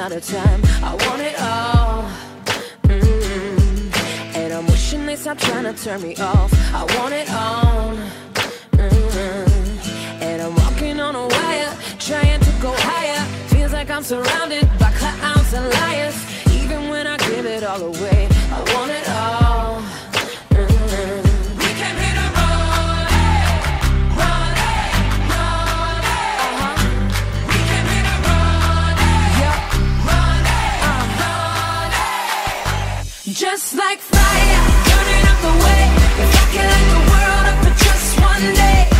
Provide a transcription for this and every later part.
lot of time. I want it all. Mm-hmm. And I'm wishing they stop trying to turn me off. I want it all. Mm-hmm. And I'm walking on a wire, trying to go higher. Feels like I'm surrounded by clowns and liars. Even when I give it all away, Just like fire, burning up the way. If I can light the world up for just one day,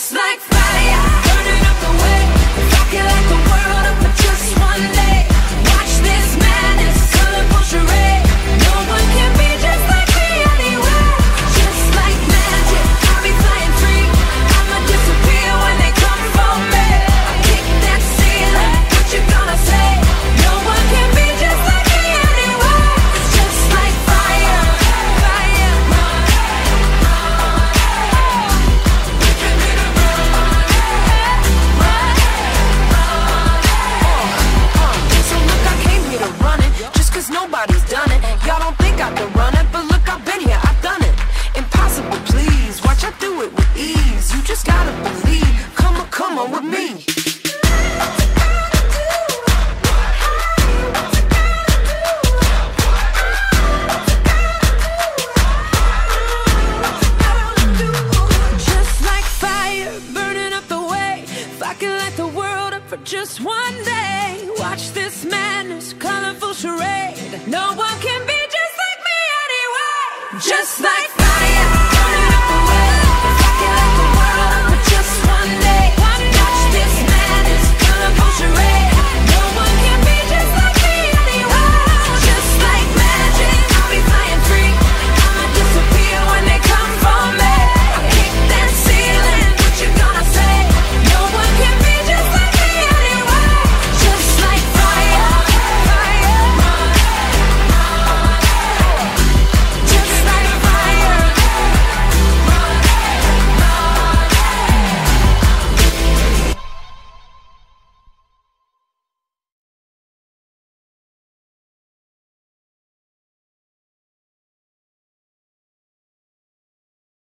Just like I could light the world up for just one day, watch this madness, colorful charade. No one can be just like me anyway. Just like